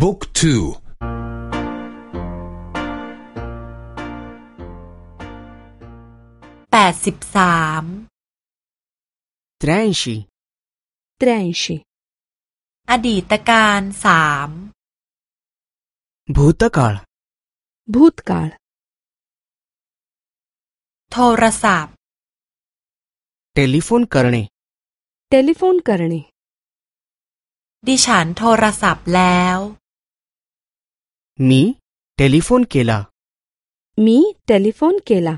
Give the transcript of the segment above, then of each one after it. บุ๊กทูแปดสิบสามเทรนชีเทรนชีอดีตการสามบูตกาลบูตกาลโทรศัพท์เทลิฟอนกันเนเทลิฟอนกันเนดิฉันโทรศัพท์ แล้ว मी टेलीफोन केला मी टेलीफोन เคลา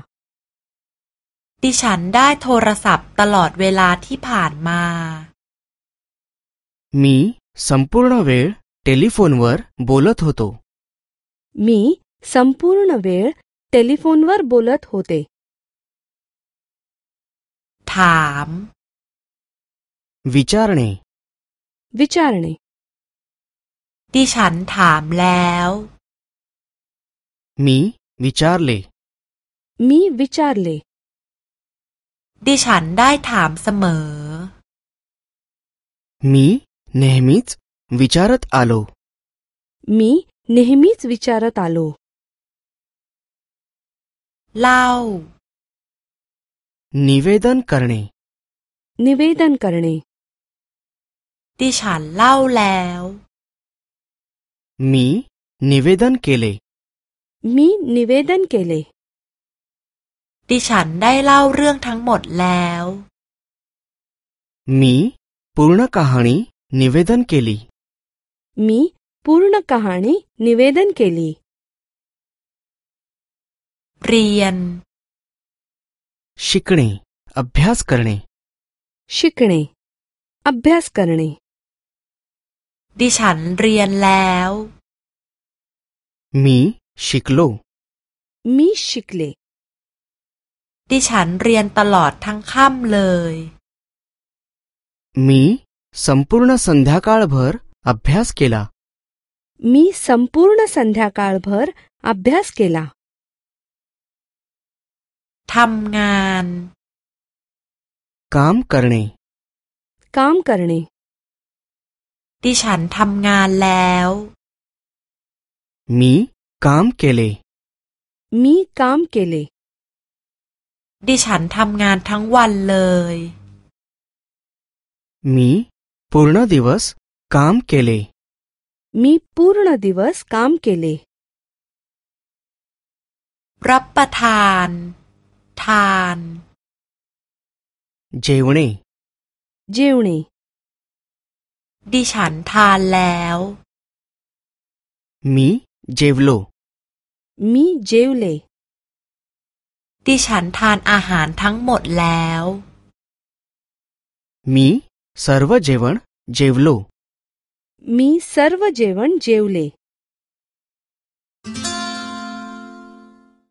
ดิฉันได้โทรศัพท์ตลอดเวลาที่ผ่านมา มีสัมพูนเวลโทรศัพท์วอร์บอลต์ฮตมีสัมพูนเวลโทรศัพท์วอร์บอลต์ฮตถามวิจารณ์วิจารณ์ดิฉันถามแล้ว मी विचारले मी विचारले ดิฉันได้ถามเสมอ मी नेहमीच विचारत आलो मी नेहमीच विचारत आलो เล่า निवेदन करणे निवेदन करणे लाव मी निवेदन केले มีนิเวศน์เกเลดิฉันได้เล่าเรื่องทั้งหมดแล้วมีปูรณกาหานีนิเวศน์เกลีมีปูรณกาหานีนิเวศน์เกลีเรียนศึกษาอภิษฐ์ครณีศึกษาอภิษฐ์ครณีดิฉันเรียนแล้วมีชิกลูมีชิกเลดิฉันเรียนตลอดทั้งค่ำเลย มีสัมพูรณสันดาการ์บหรอับยาเกล้ามีสัมพูรณสันดาการ์บหรอับยาเกล้าทำงานกามกันเนงามกันเนดิฉันทำงานแล้วมี काम केले มีกา म เेเลดิฉันทำงานทั้งวันเลย मी पूर्ण दिवस काम केले มีปูรณนดิวสกามเกเลรับประทานทานเจว ण ีเจวเนดิฉันทานแล้ว मी जेवलो मी ज เล ल ेดิฉันทานอาหารทั้งหมดแล้วมีสรรวเจวันเจวโลมีสรรวเจวันเจวเล